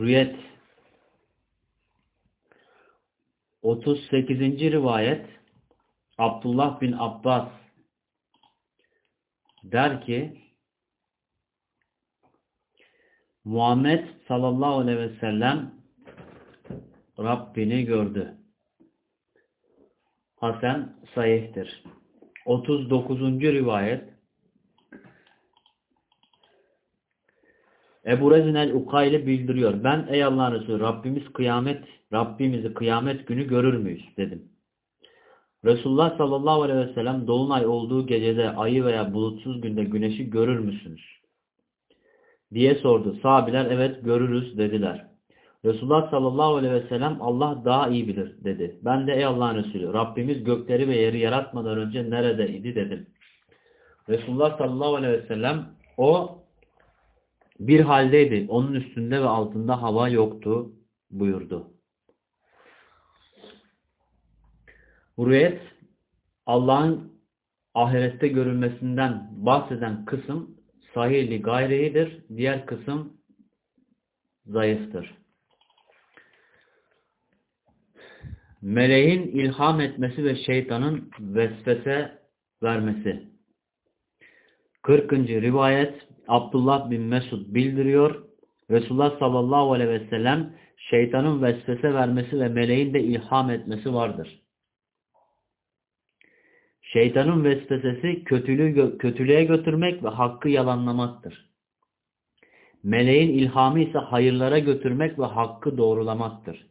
Rüyet 38. rivayet Abdullah bin Abbas der ki Muhammed sallallahu aleyhi ve sellem Rabbini gördü. Hasan sahihtir. 39. rivayet Ebu Rezin el-Ukayli bildiriyor. Ben ey Allah'ın Resulü Rabbimiz kıyamet, Rabbimizi kıyamet günü görür müyüz dedim. Resulullah sallallahu aleyhi ve sellem dolunay olduğu gecede ayı veya bulutsuz günde güneşi görür müsünüz? diye sordu. Sahabiler evet görürüz dediler. Resulullah sallallahu aleyhi ve sellem Allah daha iyi bilir dedi. Ben de ey Allah'ın Resulü Rabbimiz gökleri ve yeri yaratmadan önce neredeydi dedim. Resulullah sallallahu aleyhi ve sellem o bir haldeydi. Onun üstünde ve altında hava yoktu buyurdu. Rüyet Allah'ın ahirette görülmesinden bahseden kısım sahili gayridir. Diğer kısım zayıftır. Meleğin ilham etmesi ve şeytanın vesvese vermesi. 40. rivayet Abdullah bin Mesud bildiriyor. Resulullah sallallahu aleyhi ve sellem şeytanın vesvese vermesi ve meleğin de ilham etmesi vardır. Şeytanın vesvesesi kötülüğü, kötülüğe götürmek ve hakkı yalanlamaktır. Meleğin ilhamı ise hayırlara götürmek ve hakkı doğrulamaktır.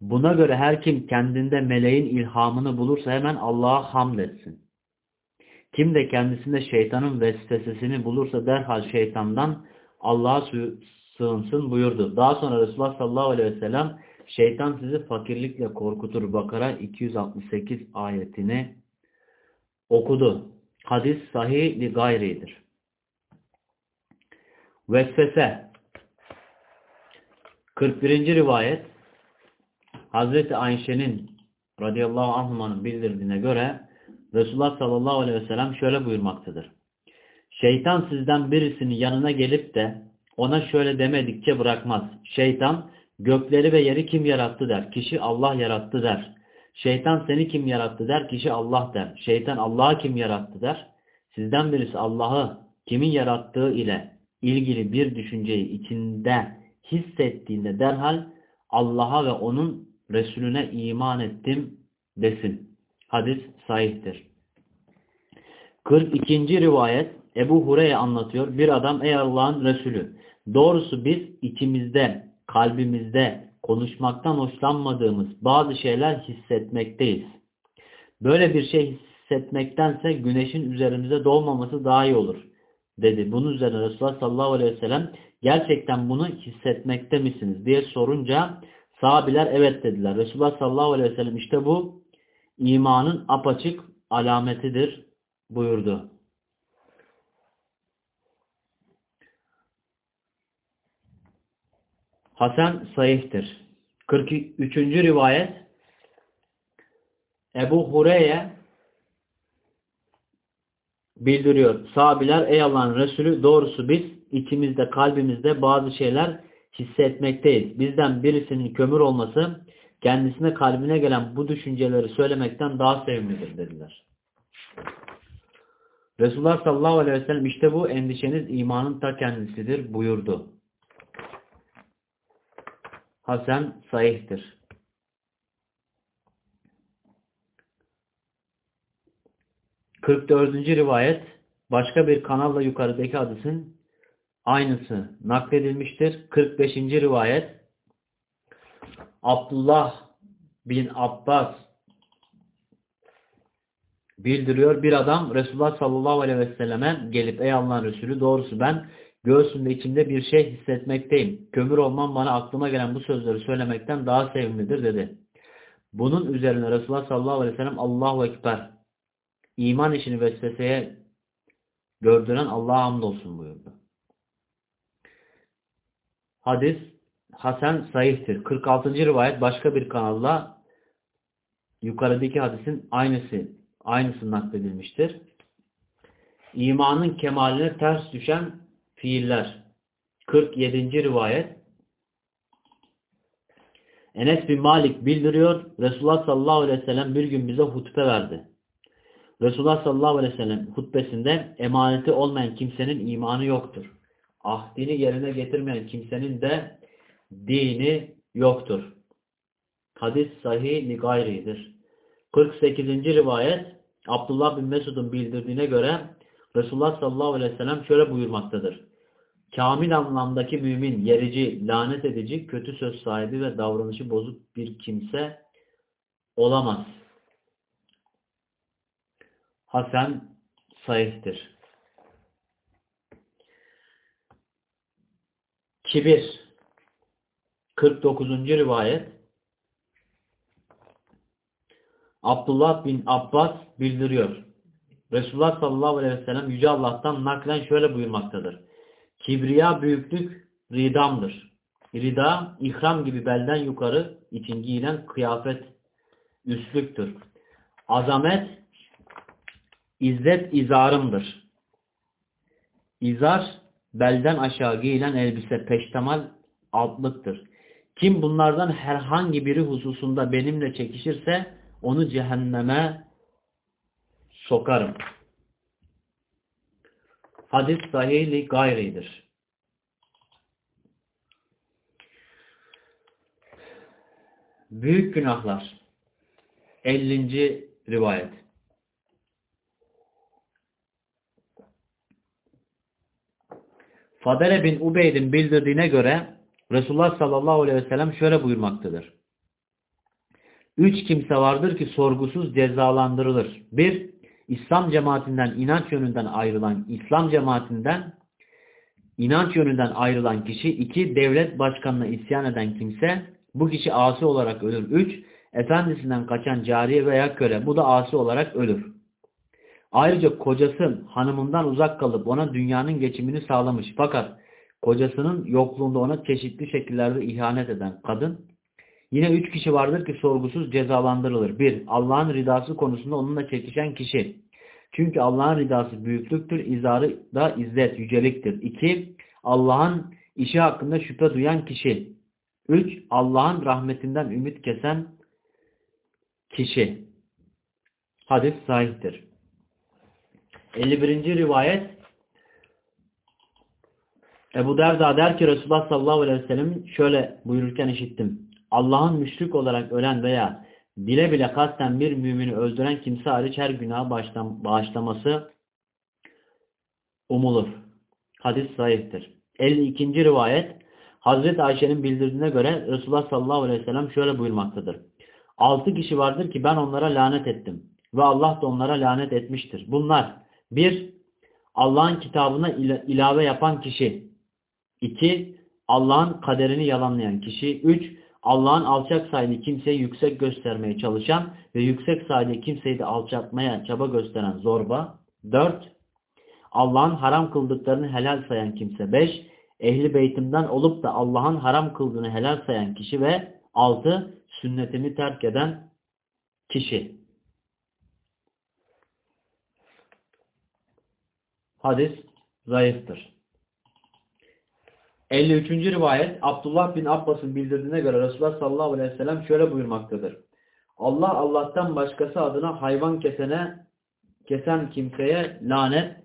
Buna göre her kim kendinde meleğin ilhamını bulursa hemen Allah'a hamd etsin. Kim de kendisinde şeytanın vesvesesini bulursa derhal şeytandan Allah'a sığınsın buyurdu. Daha sonra Resulullah sallallahu aleyhi ve sellem şeytan sizi fakirlikle korkutur. Bakara 268 ayetini okudu. Hadis sahih li gayridir. Vesvese 41. rivayet Hazreti Ayşe'nin radıyallahu anh'ın bildirdiğine göre Resulullah sallallahu aleyhi ve sellem şöyle buyurmaktadır. Şeytan sizden birisinin yanına gelip de ona şöyle demedikçe bırakmaz. Şeytan gökleri ve yeri kim yarattı der. Kişi Allah yarattı der. Şeytan seni kim yarattı der. Kişi Allah der. Şeytan Allah'ı kim yarattı der. Sizden birisi Allah'ı kimin yarattığı ile ilgili bir düşünceyi içinde hissettiğinde derhal Allah'a ve onun Resulüne iman ettim desin. Hadis sahihtir. 42. rivayet Ebu Hureyre anlatıyor. Bir adam ey Allah'ın Resulü doğrusu biz içimizde, kalbimizde konuşmaktan hoşlanmadığımız bazı şeyler hissetmekteyiz. Böyle bir şey hissetmektense güneşin üzerimize doğmaması daha iyi olur dedi. Bunun üzerine Resulullah sallallahu aleyhi ve sellem gerçekten bunu hissetmekte misiniz diye sorunca sahabiler evet dediler. Resulullah sallallahu aleyhi ve sellem işte bu imanın apaçık alametidir buyurdu. Hasan sayihtir. 43. rivayet Ebu Hureyre bildiriyor. Sahabiler ey Allah'ın Resulü doğrusu biz içimizde kalbimizde bazı şeyler hissetmekteyiz. Bizden birisinin kömür olması kendisine kalbine gelen bu düşünceleri söylemekten daha sevimlidir dediler. Resulullah sallallahu aleyhi ve sellem işte bu endişeniz imanın ta kendisidir buyurdu. Hasan sahihtir. Kırk dördüncü rivayet başka bir kanalla yukarıdaki hadisin aynısı nakledilmiştir. 45. rivayet Abdullah bin Abbas bildiriyor. Bir adam Resulullah sallallahu aleyhi ve selleme gelip ey Allah'ın Resulü doğrusu ben göğsümde içimde bir şey hissetmekteyim. Kömür olmam bana aklıma gelen bu sözleri söylemekten daha sevimlidir dedi. Bunun üzerine Resulullah sallallahu aleyhi ve sellem Allahu Ekber iman işini vesveseye gördüren Allah'a hamdolsun buyurdu. Hadis Hasan sahihtir. 46. rivayet başka bir kanalla yukarıdaki hadisin aynısı aynısı nakledilmiştir. İmanın kemaline ters düşen fiiller. 47. rivayet Enes bin Malik bildiriyor. Resulullah sallallahu aleyhi ve sellem bir gün bize hutbe verdi. Resulullah sallallahu aleyhi ve sellem hutbesinde emaneti olmayan kimsenin imanı yoktur. Ahdini yerine getirmeyen kimsenin de dini yoktur. Hadis sahih li gayridir. 48. rivayet Abdullah bin Mesud'un bildirdiğine göre Resulullah sallallahu aleyhi ve sellem şöyle buyurmaktadır. Kamil anlamdaki mümin, yerici, lanet edici, kötü söz sahibi ve davranışı bozuk bir kimse olamaz. Hasan sahihtir. Kibir 49. rivayet Abdullah bin Abbas bildiriyor. Resulullah sallallahu aleyhi ve sellem Yüce Allah'tan naklen şöyle buyurmaktadır. Kibriya büyüklük ridamdır. Rida, ihram gibi belden yukarı için giyilen kıyafet üstlüktür. Azamet, izzet izarımdır. İzar, belden aşağı giyilen elbise peştemal altlıktır. Kim bunlardan herhangi biri hususunda benimle çekişirse onu cehenneme sokarım. Hadis sahihli gayridir. Büyük günahlar 50. rivayet Fadele bin Ubeyd'in bildirdiğine göre Resulullah sallallahu aleyhi ve sellem şöyle buyurmaktadır. Üç kimse vardır ki sorgusuz cezalandırılır. Bir, İslam cemaatinden inanç yönünden ayrılan İslam cemaatinden inanç yönünden ayrılan kişi. iki devlet başkanına isyan eden kimse. Bu kişi asi olarak ölür. Üç, efendisinden kaçan cariye veya köle. Bu da asi olarak ölür. Ayrıca kocası hanımından uzak kalıp ona dünyanın geçimini sağlamış. Fakat kocasının yokluğunda ona çeşitli şekillerde ihanet eden kadın Yine üç kişi vardır ki sorgusuz cezalandırılır. Bir, Allah'ın ridası konusunda onunla çekişen kişi. Çünkü Allah'ın ridası büyüklüktür, izarı da izzet, yüceliktir. İki, Allah'ın işi hakkında şüphe duyan kişi. Üç, Allah'ın rahmetinden ümit kesen kişi. Hadis sahihtir. 51. rivayet Ebu Derda der ki Resulullah sallallahu aleyhi ve sellem şöyle buyururken işittim. Allah'ın müşrik olarak ölen veya bile bile kasten bir mümini öldüren kimse hariç her günaha bağışlaması umulur. Hadis sahihtir. 52. rivayet Hazreti Ayşe'nin bildirdiğine göre Resulullah sallallahu aleyhi ve sellem şöyle buyurmaktadır. Altı kişi vardır ki ben onlara lanet ettim ve Allah da onlara lanet etmiştir. Bunlar bir Allah'ın kitabına ilave yapan kişi. İki Allah'ın kaderini yalanlayan kişi. Üç Allah'ın alçak sayılı kimseyi yüksek göstermeye çalışan ve yüksek sayılı kimseyi de alçaltmaya çaba gösteren zorba. 4. Allah'ın haram kıldıklarını helal sayan kimse. 5. Ehli beytimden olup da Allah'ın haram kıldığını helal sayan kişi ve 6. Sünnetimi terk eden kişi. Hadis zayıftır. 53. rivayet Abdullah bin Abbas'ın bildirdiğine göre Resulullah sallallahu aleyhi ve sellem şöyle buyurmaktadır. Allah Allah'tan başkası adına hayvan kesene kesen kimseye lanet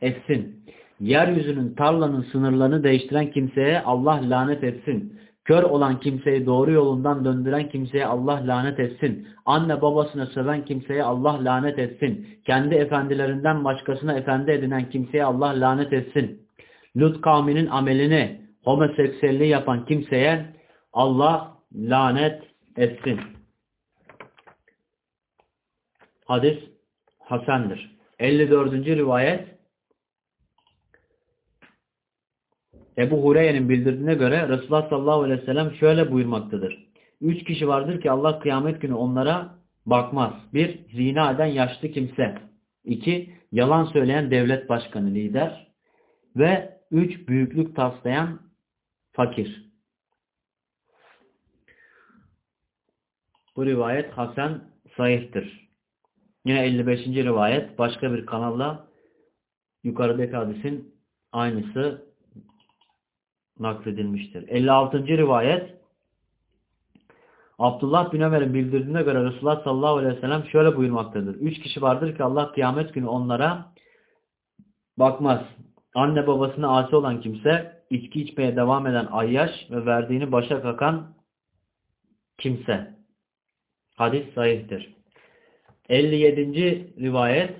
etsin. Yeryüzünün tarlanın sınırlarını değiştiren kimseye Allah lanet etsin. Kör olan kimseyi doğru yolundan döndüren kimseye Allah lanet etsin. Anne babasına söven kimseye Allah lanet etsin. Kendi efendilerinden başkasına efendi edinen kimseye Allah lanet etsin. Lut kavminin amelini homoseksüelliği yapan kimseye Allah lanet etsin. Hadis Hasan'dır. 54. rivayet Ebu Hureyre'nin bildirdiğine göre Resulullah sallallahu aleyhi ve sellem şöyle buyurmaktadır. Üç kişi vardır ki Allah kıyamet günü onlara bakmaz. Bir, zina eden yaşlı kimse. İki, yalan söyleyen devlet başkanı lider. Ve üç, büyüklük taslayan fakir. Bu rivayet Hasan sahihtir. Yine 55. rivayet başka bir kanalla yukarıdaki hadisin aynısı nakledilmiştir. 56. rivayet Abdullah bin Ömer'in bildirdiğine göre Resulullah sallallahu aleyhi ve sellem şöyle buyurmaktadır. Üç kişi vardır ki Allah kıyamet günü onlara bakmaz. Anne babasına asi olan kimse, içki içmeye devam eden ayyaş ve verdiğini başa kakan kimse. Hadis sahihtir. 57. rivayet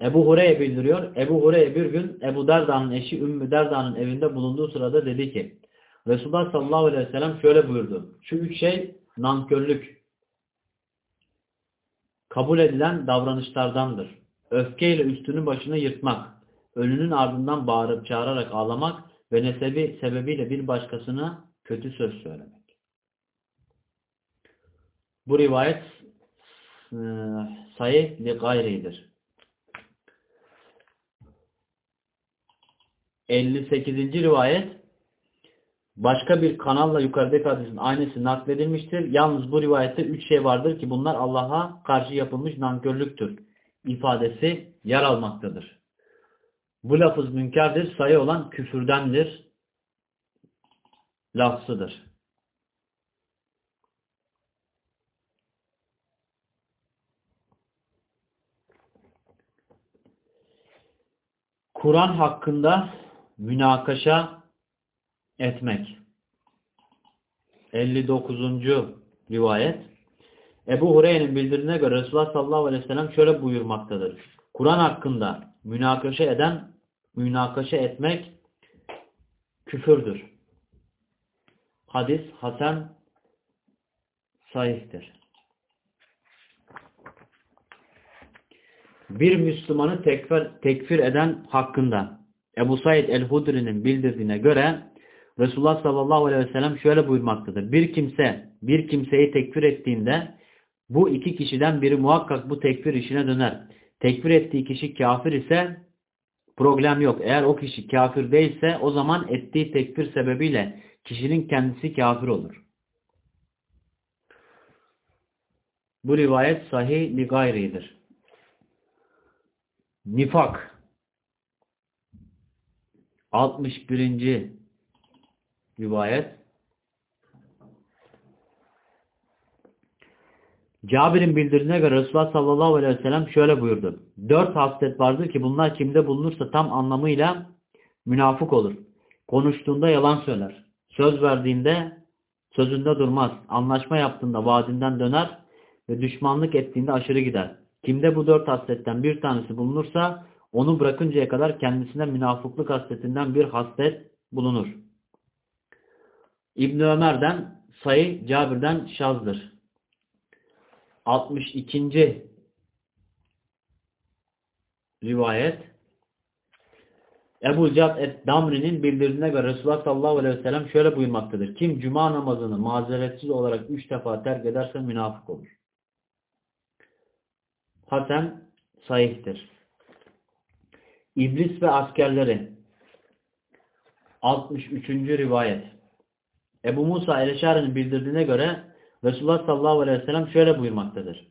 Ebu Hureyre bildiriyor. Ebu Hureyre bir gün Ebu Derda'nın eşi Ümmü Derda'nın evinde bulunduğu sırada dedi ki Resulullah sallallahu aleyhi ve sellem şöyle buyurdu. Şu üç şey nankörlük. Kabul edilen davranışlardandır. Öfkeyle üstünü başını yırtmak, ölünün ardından bağırıp çağırarak ağlamak ve nesebi sebebiyle bir başkasına kötü söz söylemek. Bu rivayet e, sayı li gayridir. 58. rivayet başka bir kanalla yukarıdaki hadisin aynısı nakledilmiştir. Yalnız bu rivayette üç şey vardır ki bunlar Allah'a karşı yapılmış nankörlüktür. ifadesi yer almaktadır. Bu lafız münkerdir, sayı olan küfürdendir, lafzıdır. Kur'an hakkında münakaşa etmek. 59. rivayet Ebu Hureyre'nin bildirdiğine göre Resulullah sallallahu aleyhi ve sellem şöyle buyurmaktadır. Kur'an hakkında münakaşa eden, münakaşa etmek küfürdür. Hadis Hasan sahihtir. Bir Müslümanı tekfir, tekfir eden hakkında Ebu Said el-Hudri'nin bildirdiğine göre Resulullah sallallahu aleyhi ve sellem şöyle buyurmaktadır. Bir kimse bir kimseyi tekfir ettiğinde bu iki kişiden biri muhakkak bu tekfir işine döner. Tekfir ettiği kişi kafir ise problem yok. Eğer o kişi kafir değilse o zaman ettiği tekfir sebebiyle kişinin kendisi kafir olur. Bu rivayet sahih li gayridir. Nifak 61. rivayet Cabir'in bildirdiğine göre Resulullah sallallahu aleyhi ve sellem şöyle buyurdu. Dört haslet vardır ki bunlar kimde bulunursa tam anlamıyla münafık olur. Konuştuğunda yalan söyler. Söz verdiğinde sözünde durmaz. Anlaşma yaptığında vaadinden döner ve düşmanlık ettiğinde aşırı gider. Kimde bu dört hasletten bir tanesi bulunursa onu bırakıncaya kadar kendisine münafıklık hasletinden bir haslet bulunur. İbn Ömer'den sayı Cabir'den şazdır. 62. rivayet Ebu Cab et-Damri'nin bildirdiğine göre Resulullah sallallahu aleyhi ve sellem şöyle buyurmaktadır. Kim cuma namazını mazeretsiz olarak üç defa terk ederse münafık olur. Hasan sahihtir. İblis ve askerleri 63. rivayet Ebu Musa el-Eşari'nin bildirdiğine göre Resulullah sallallahu aleyhi ve sellem şöyle buyurmaktadır.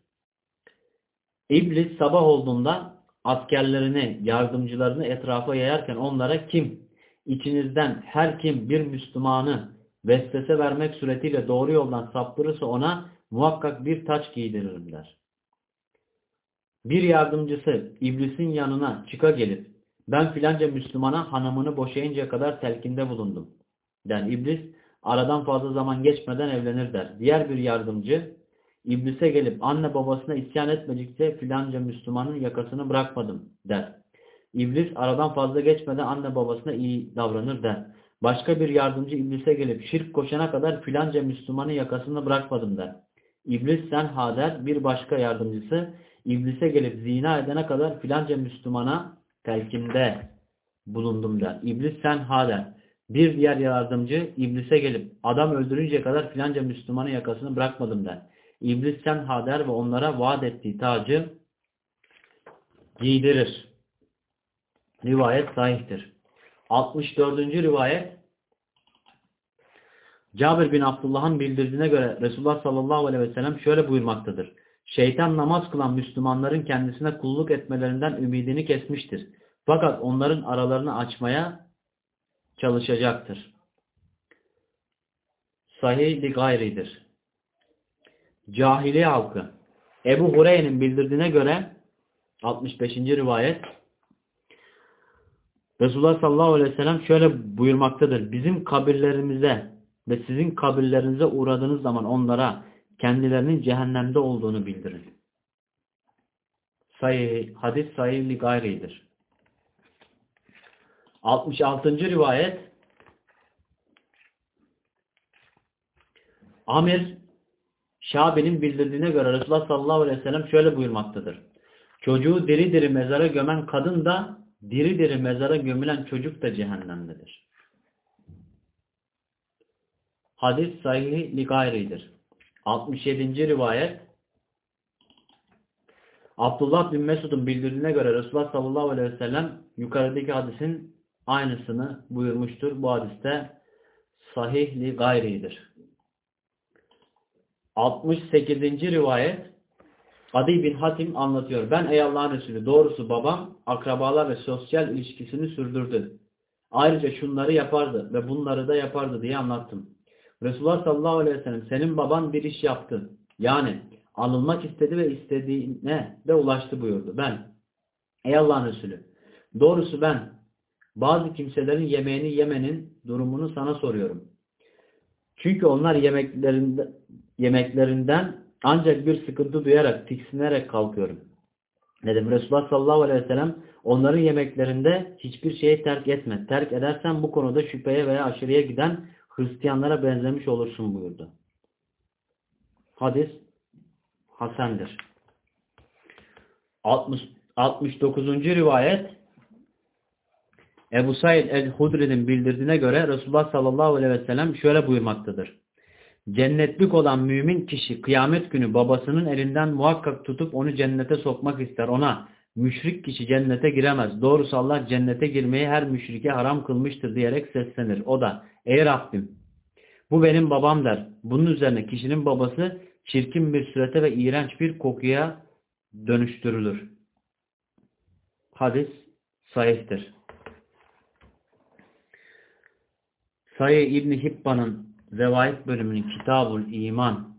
İblis sabah olduğunda askerlerini, yardımcılarını etrafa yayarken onlara kim, içinizden her kim bir Müslümanı vesvese vermek suretiyle doğru yoldan saptırırsa ona muhakkak bir taç giydiririm der. Bir yardımcısı iblisin yanına çıka gelip ben filanca Müslümana hanımını boşayıncaya kadar telkinde bulundum. Der iblis aradan fazla zaman geçmeden evlenir der. Diğer bir yardımcı iblise gelip anne babasına isyan etmedikçe filanca Müslümanın yakasını bırakmadım der. İblis aradan fazla geçmeden anne babasına iyi davranır der. Başka bir yardımcı iblise gelip şirk koşana kadar filanca Müslümanın yakasını bırakmadım der. İblis sen ha der. Bir başka yardımcısı iblise gelip zina edene kadar filanca Müslümana telkimde bulundum der. İblis sen ha der. Bir diğer yardımcı iblise gelip adam öldürünceye kadar filanca Müslümanın yakasını bırakmadım der. İblis sen ha der ve onlara vaat ettiği tacı giydirir. Rivayet sahihtir. 64. rivayet Cabir bin Abdullah'ın bildirdiğine göre Resulullah sallallahu aleyhi ve sellem şöyle buyurmaktadır. Şeytan namaz kılan Müslümanların kendisine kulluk etmelerinden ümidini kesmiştir. Fakat onların aralarını açmaya çalışacaktır. sahih li gayridir. Cahiliye halkı. Ebu Hureyre'nin bildirdiğine göre 65. rivayet Resulullah sallallahu aleyhi ve sellem şöyle buyurmaktadır. Bizim kabirlerimize ve sizin kabirlerinize uğradığınız zaman onlara kendilerinin cehennemde olduğunu bildirin. Sayı, hadis sayı gayridir. 66. rivayet Amir Şabi'nin bildirdiğine göre Resulullah sallallahu aleyhi ve sellem şöyle buyurmaktadır. Çocuğu diri diri mezara gömen kadın da diri diri mezara gömülen çocuk da cehennemdedir. Hadis sahih li gayridir. 67. rivayet Abdullah bin Mesud'un bildirdiğine göre Resulullah sallallahu aleyhi ve sellem yukarıdaki hadisin aynısını buyurmuştur. Bu hadiste sahih li gayridir. 68. rivayet Adi bin Hatim anlatıyor. Ben ey Allah'ın Resulü doğrusu babam akrabalar ve sosyal ilişkisini sürdürdü. Ayrıca şunları yapardı ve bunları da yapardı diye anlattım. Resulullah sallallahu aleyhi ve sellem senin baban bir iş yaptı. Yani alınmak istedi ve istediğine de ulaştı buyurdu. Ben ey Allah'ın Resulü doğrusu ben bazı kimselerin yemeğini yemenin durumunu sana soruyorum. Çünkü onlar yemeklerinde, yemeklerinden ancak bir sıkıntı duyarak, tiksinerek kalkıyorum. Dedim Resulullah sallallahu aleyhi ve sellem onların yemeklerinde hiçbir şeyi terk etme. Terk edersen bu konuda şüpheye veya aşırıya giden Hristiyanlara benzemiş olursun buyurdu. Hadis Hasendir. 60, 69. rivayet Ebu Said el-Hudri'nin bildirdiğine göre Resulullah sallallahu aleyhi ve sellem şöyle buyurmaktadır. Cennetlik olan mümin kişi kıyamet günü babasının elinden muhakkak tutup onu cennete sokmak ister. Ona müşrik kişi cennete giremez. Doğrusu Allah cennete girmeyi her müşrike haram kılmıştır diyerek seslenir. O da ey Rabbim bu benim babam der. Bunun üzerine kişinin babası çirkin bir surete ve iğrenç bir kokuya dönüştürülür. Hadis sahihtir. Sayı İbni Hibban'ın Revayet bölümünün Kitabul İman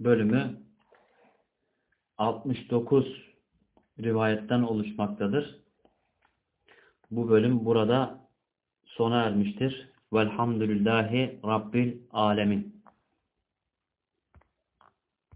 bölümü 69 rivayetten oluşmaktadır. Bu bölüm burada sona ermiştir. Velhamdülillahi Rabbil Alemin.